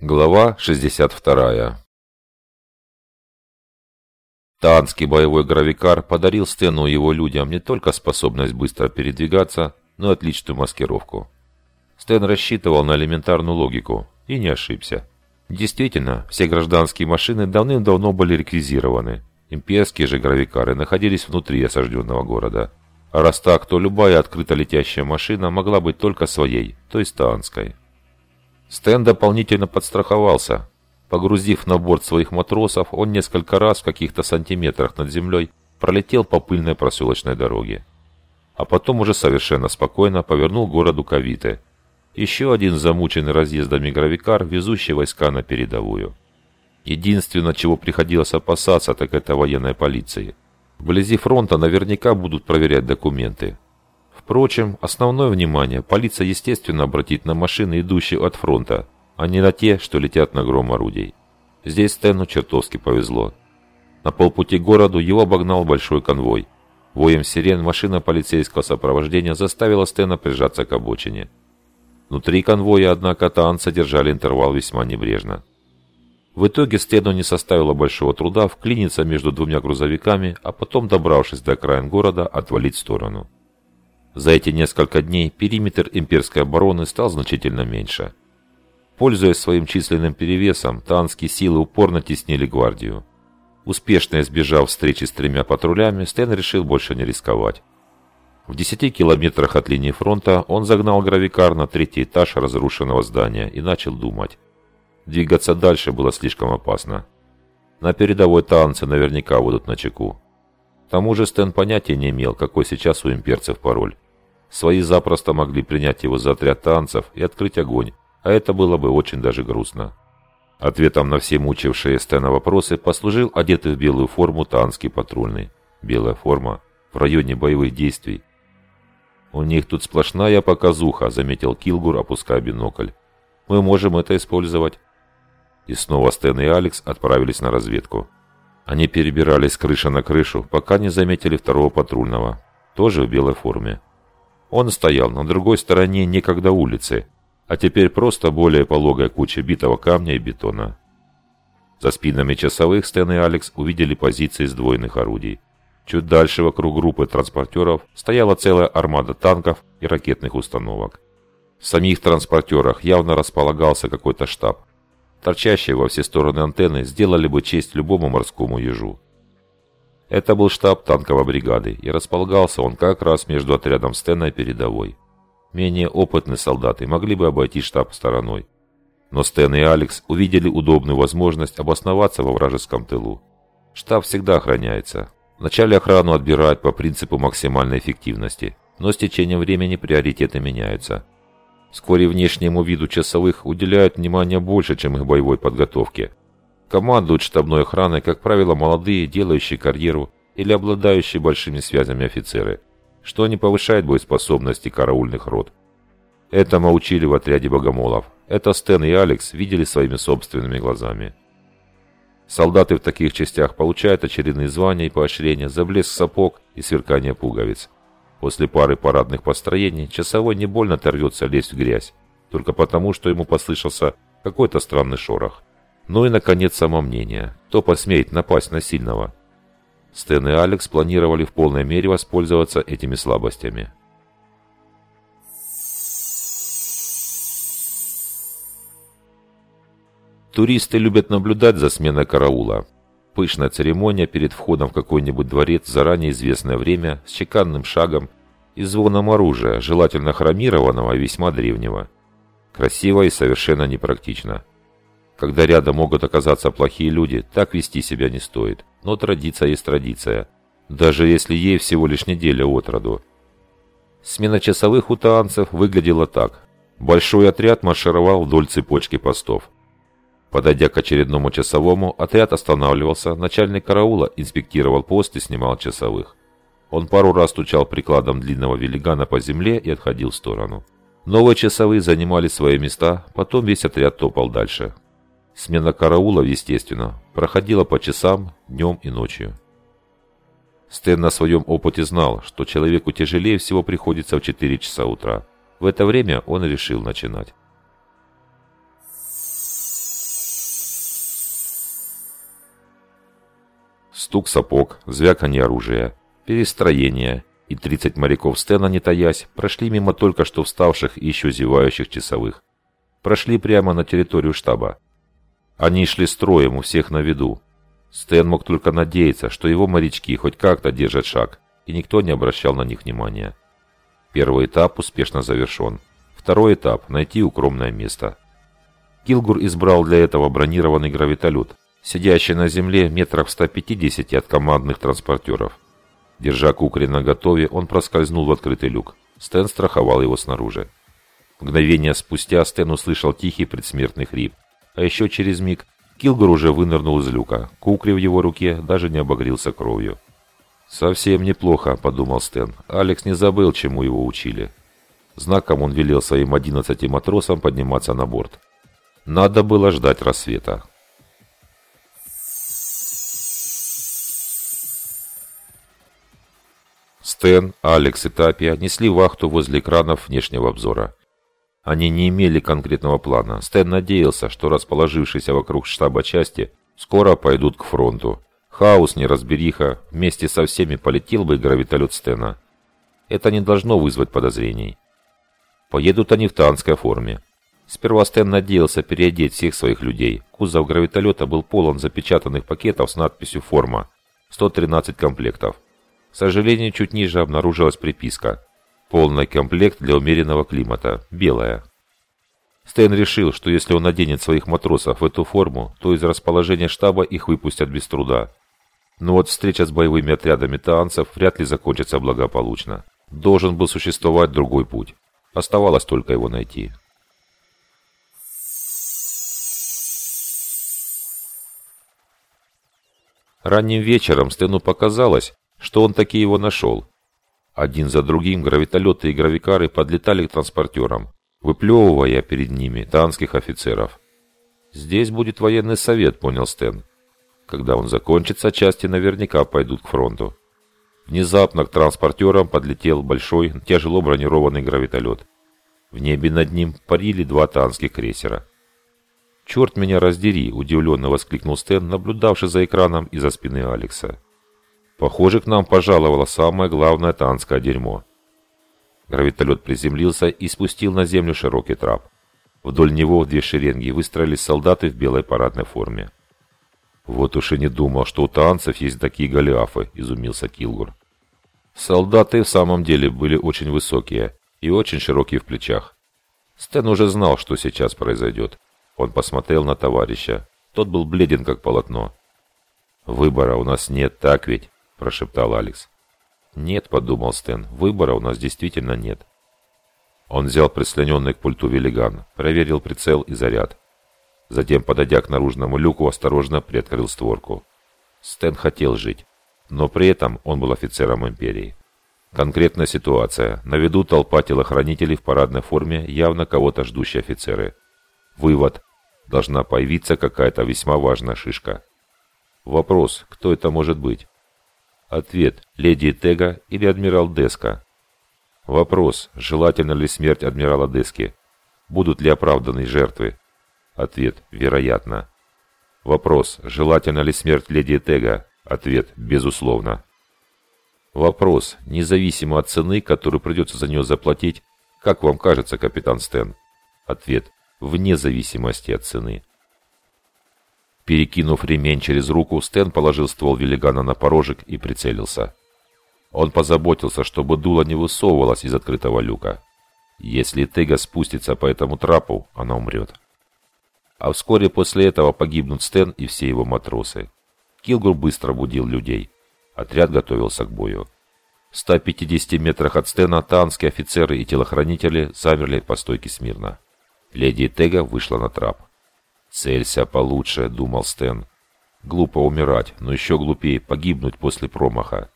Глава 62 Таанский боевой гравикар подарил Стэну его людям не только способность быстро передвигаться, но и отличную маскировку. Стэн рассчитывал на элементарную логику и не ошибся. Действительно, все гражданские машины давным-давно были реквизированы. Имперские же гравикары находились внутри осажденного города. А раз так, то любая открыто летящая машина могла быть только своей, то есть таанской. Стэн дополнительно подстраховался. Погрузив на борт своих матросов, он несколько раз в каких-то сантиметрах над землей пролетел по пыльной проселочной дороге. А потом уже совершенно спокойно повернул к городу Кавиты. Еще один замученный разъездами гравикар, везущий войска на передовую. Единственное, чего приходилось опасаться, так это военной полиции. Вблизи фронта наверняка будут проверять документы. Впрочем, основное внимание полиция, естественно, обратит на машины, идущие от фронта, а не на те, что летят на гром орудий. Здесь Стэну чертовски повезло. На полпути к городу его обогнал большой конвой. Воем сирен машина полицейского сопровождения заставила Стэна прижаться к обочине. Внутри конвоя, однако, Таан содержали интервал весьма небрежно. В итоге Стэну не составило большого труда вклиниться между двумя грузовиками, а потом, добравшись до окраин города, отвалить в сторону. За эти несколько дней периметр имперской обороны стал значительно меньше. Пользуясь своим численным перевесом, танские силы упорно теснили гвардию. Успешно избежав встречи с тремя патрулями, Стэн решил больше не рисковать. В 10 километрах от линии фронта он загнал гравикар на третий этаж разрушенного здания и начал думать. Двигаться дальше было слишком опасно. На передовой танцы наверняка будут на чеку. К тому же Стэн понятия не имел, какой сейчас у имперцев пароль. Свои запросто могли принять его за отряд танцев и открыть огонь, а это было бы очень даже грустно. Ответом на все мучившие Стэна вопросы послужил одетый в белую форму танский патрульный. Белая форма в районе боевых действий. «У них тут сплошная показуха», — заметил Килгур, опуская бинокль. «Мы можем это использовать». И снова Стэн и Алекс отправились на разведку. Они перебирались с крыши на крышу, пока не заметили второго патрульного, тоже в белой форме. Он стоял на другой стороне некогда улицы, а теперь просто более пологая куча битого камня и бетона. За спинами часовых Стэн и Алекс увидели позиции сдвоенных орудий. Чуть дальше вокруг группы транспортеров стояла целая армада танков и ракетных установок. В самих транспортерах явно располагался какой-то штаб. Торчащие во все стороны антенны сделали бы честь любому морскому ежу. Это был штаб танковой бригады, и располагался он как раз между отрядом Стена и передовой. Менее опытные солдаты могли бы обойти штаб стороной. Но Стэн и Алекс увидели удобную возможность обосноваться во вражеском тылу. Штаб всегда охраняется. Вначале охрану отбирают по принципу максимальной эффективности, но с течением времени приоритеты меняются. Вскоре внешнему виду часовых уделяют внимание больше, чем их боевой подготовке. Командуют штабной охраной, как правило, молодые, делающие карьеру или обладающие большими связями офицеры, что не повышает боеспособности караульных рот. Это мы учили в отряде богомолов. Это Стэн и Алекс видели своими собственными глазами. Солдаты в таких частях получают очередные звания и поощрения за блеск сапог и сверкание пуговиц. После пары парадных построений часовой не больно торвется лезть в грязь, только потому, что ему послышался какой-то странный шорох. Ну и, наконец, самомнение. Кто посмеет напасть на сильного? Стэн и Алекс планировали в полной мере воспользоваться этими слабостями. Туристы любят наблюдать за сменой караула. Пышная церемония перед входом в какой-нибудь дворец заранее известное время с чеканным шагом и звоном оружия, желательно хромированного и весьма древнего. Красиво и совершенно непрактично. Когда рядом могут оказаться плохие люди, так вести себя не стоит. Но традиция есть традиция. Даже если ей всего лишь неделя от роду. Смена часовых у таанцев выглядела так. Большой отряд маршировал вдоль цепочки постов. Подойдя к очередному часовому, отряд останавливался, начальник караула инспектировал пост и снимал часовых. Он пару раз стучал прикладом длинного велигана по земле и отходил в сторону. Новые часовые занимали свои места, потом весь отряд топал дальше. Смена караулов, естественно, проходила по часам, днем и ночью. Стэн на своем опыте знал, что человеку тяжелее всего приходится в 4 часа утра. В это время он решил начинать. Стук сапог, звяканье оружия, перестроение, и 30 моряков Стена, не таясь, прошли мимо только что вставших и еще зевающих часовых. Прошли прямо на территорию штаба. Они шли строем у всех на виду. Стэн мог только надеяться, что его морячки хоть как-то держат шаг, и никто не обращал на них внимания. Первый этап успешно завершен. Второй этап – найти укромное место. Килгур избрал для этого бронированный гравитолет, сидящий на земле метрах в 150 от командных транспортеров. Держа кукри на готове, он проскользнул в открытый люк. Стэн страховал его снаружи. Мгновение спустя Стэн услышал тихий предсмертный хрип. А еще через миг Килгур уже вынырнул из люка. Кукри в его руке даже не обогрелся кровью. «Совсем неплохо», — подумал Стэн. Алекс не забыл, чему его учили. Знаком он велел своим одиннадцати матросам подниматься на борт. Надо было ждать рассвета. Стэн, Алекс и Тапия несли вахту возле экранов внешнего обзора. Они не имели конкретного плана. Стэн надеялся, что расположившиеся вокруг штаба части скоро пойдут к фронту. Хаос, неразбериха, вместе со всеми полетел бы гравитолет Стена. Это не должно вызвать подозрений. Поедут они в танской форме. Сперва Стэн надеялся переодеть всех своих людей. Кузов гравитолета был полон запечатанных пакетов с надписью «Форма». 113 комплектов. К сожалению, чуть ниже обнаружилась приписка. Полный комплект для умеренного климата. Белая. Стэн решил, что если он наденет своих матросов в эту форму, то из расположения штаба их выпустят без труда. Но вот встреча с боевыми отрядами таанцев вряд ли закончится благополучно. Должен был существовать другой путь. Оставалось только его найти. Ранним вечером Стэну показалось, что он таки его нашел. Один за другим гравитолеты и гравикары подлетали к транспортерам, выплевывая перед ними танских офицеров. «Здесь будет военный совет», — понял Стэн. Когда он закончится, части наверняка пойдут к фронту. Внезапно к транспортерам подлетел большой, тяжело бронированный гравитолет. В небе над ним парили два танских крейсера. «Черт меня раздери!» – удивленно воскликнул Стэн, наблюдавший за экраном из-за спины Алекса. «Похоже, к нам пожаловало самое главное танское дерьмо». Гравитолет приземлился и спустил на землю широкий трап. Вдоль него в две шеренги выстроились солдаты в белой парадной форме. «Вот уж и не думал, что у танцев есть такие голиафы», – изумился Килгур. Солдаты в самом деле были очень высокие и очень широкие в плечах. Стэн уже знал, что сейчас произойдет. Он посмотрел на товарища. Тот был бледен, как полотно. «Выбора у нас нет, так ведь?» – прошептал Алекс. «Нет», – подумал Стэн, – «выбора у нас действительно нет». Он взял прислоненный к пульту велиган, проверил прицел и заряд. Затем, подойдя к наружному люку, осторожно приоткрыл створку. Стэн хотел жить, но при этом он был офицером Империи. Конкретная ситуация. На виду толпа телохранителей в парадной форме, явно кого-то ждущие офицеры. Вывод должна появиться какая-то весьма важная шишка. Вопрос, кто это может быть? Ответ, леди Тега или адмирал Деска? Вопрос, желательно ли смерть адмирала Дески? Будут ли оправданы жертвы? Ответ, вероятно. Вопрос, желательно ли смерть леди Тега? Ответ, безусловно. Вопрос, независимо от цены, которую придется за нее заплатить, как вам кажется, капитан Стэн? Ответ, вне зависимости от цены. Перекинув ремень через руку, Стэн положил ствол велигана на порожек и прицелился. Он позаботился, чтобы дуло не высовывалось из открытого люка. Если Тега спустится по этому трапу, она умрет. А вскоре после этого погибнут Стэн и все его матросы. Килгур быстро будил людей. Отряд готовился к бою. В 150 метрах от Стена танские офицеры и телохранители замерли по стойке смирно. Леди Тега вышла на трап. «Целься получше», — думал Стэн. «Глупо умирать, но еще глупее погибнуть после промаха».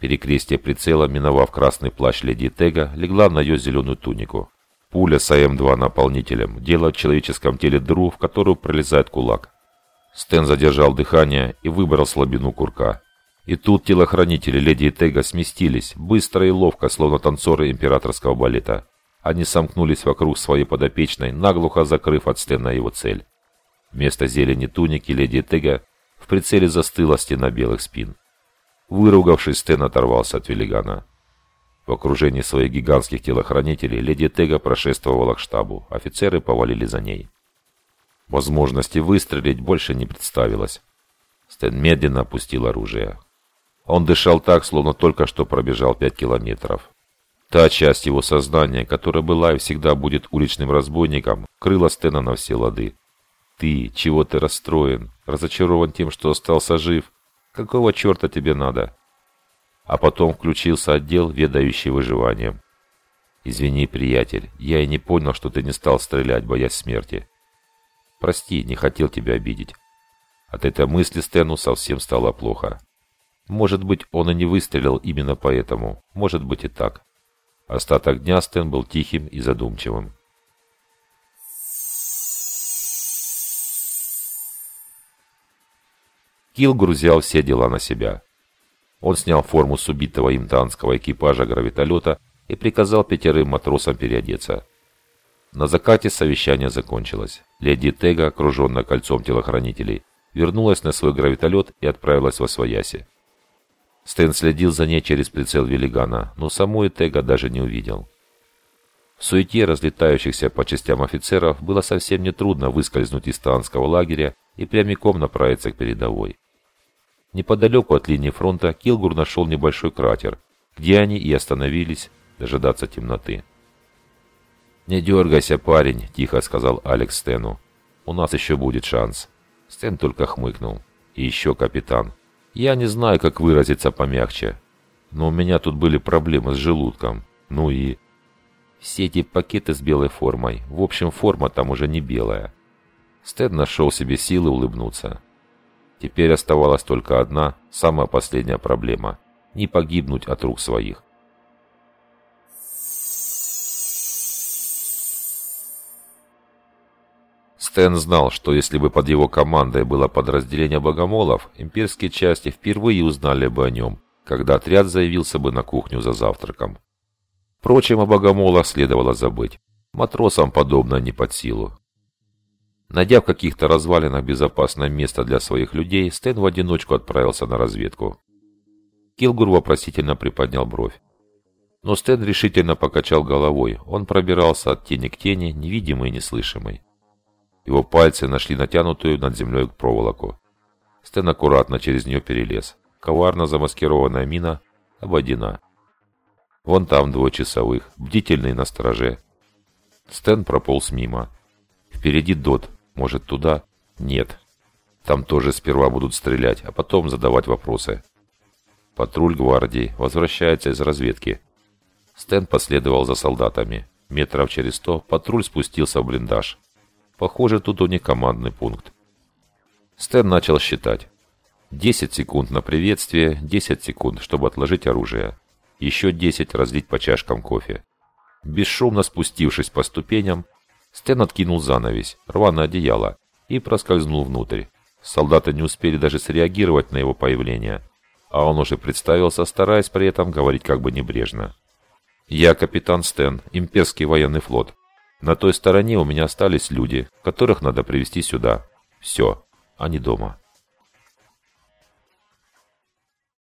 Перекрестие прицела, миновав красный плащ леди Тега, легла на ее зеленую тунику. Пуля с АМ-2 наполнителем делает в человеческом теле дыру, в которую пролезает кулак. Стэн задержал дыхание и выбрал слабину курка. И тут телохранители леди Тега сместились, быстро и ловко, словно танцоры императорского балета. Они сомкнулись вокруг своей подопечной, наглухо закрыв от Стена его цель. Вместо зелени туники леди Тега В прицеле застыла стена белых спин. Выругавшись, Стэн оторвался от велигана. В окружении своих гигантских телохранителей леди Тега прошествовала к штабу. Офицеры повалили за ней. Возможности выстрелить больше не представилось. Стэн медленно опустил оружие. Он дышал так, словно только что пробежал пять километров. Та часть его сознания, которая была и всегда будет уличным разбойником, крыла Стена на все лады. «Ты, чего ты расстроен? Разочарован тем, что остался жив? Какого черта тебе надо?» А потом включился отдел, ведающий выживанием. «Извини, приятель, я и не понял, что ты не стал стрелять, боясь смерти. Прости, не хотел тебя обидеть». От этой мысли Стэну совсем стало плохо. Может быть, он и не выстрелил именно поэтому. Может быть и так. Остаток дня Стэн был тихим и задумчивым. Килгур взял все дела на себя. Он снял форму с убитого им танского экипажа гравитолета и приказал пятерым матросам переодеться. На закате совещание закончилось. Леди Тега, окруженная кольцом телохранителей, вернулась на свой гравитолет и отправилась во Свояси. Стэн следил за ней через прицел велигана, но саму Тега даже не увидел. В суете разлетающихся по частям офицеров было совсем нетрудно выскользнуть из танского лагеря и прямиком направиться к передовой. Неподалеку от линии фронта Килгур нашел небольшой кратер, где они и остановились дожидаться темноты. «Не дергайся, парень», – тихо сказал Алекс Стэну. «У нас еще будет шанс». Стэн только хмыкнул. «И еще, капитан, я не знаю, как выразиться помягче, но у меня тут были проблемы с желудком. Ну и... Все эти пакеты с белой формой. В общем, форма там уже не белая. Стэд нашел себе силы улыбнуться. Теперь оставалась только одна, самая последняя проблема. Не погибнуть от рук своих. Стэн знал, что если бы под его командой было подразделение богомолов, имперские части впервые узнали бы о нем, когда отряд заявился бы на кухню за завтраком. Впрочем, о богомолах следовало забыть. Матросам подобное не под силу. Найдя в каких-то развалинах безопасное место для своих людей, Стэн в одиночку отправился на разведку. Килгур вопросительно приподнял бровь. Но Стэн решительно покачал головой. Он пробирался от тени к тени, невидимый и неслышимый. Его пальцы нашли натянутую над землей проволоку. Стэн аккуратно через нее перелез. Коварно замаскированная мина обойдена. Вон там двое часовых, бдительные на стороже. Стэн прополз мимо. Впереди Дот. Может, туда? Нет. Там тоже сперва будут стрелять, а потом задавать вопросы. Патруль гвардии возвращается из разведки. Стэн последовал за солдатами. Метров через сто патруль спустился в блиндаж. Похоже, тут у них командный пункт. Стэн начал считать. 10 секунд на приветствие, 10 секунд, чтобы отложить оружие. Еще 10 разлить по чашкам кофе. Бесшумно спустившись по ступеням, Стэн откинул занавесь, рваное одеяло, и проскользнул внутрь. Солдаты не успели даже среагировать на его появление, а он уже представился, стараясь при этом говорить как бы небрежно. «Я капитан Стэн, имперский военный флот. На той стороне у меня остались люди, которых надо привести сюда. Все, они дома.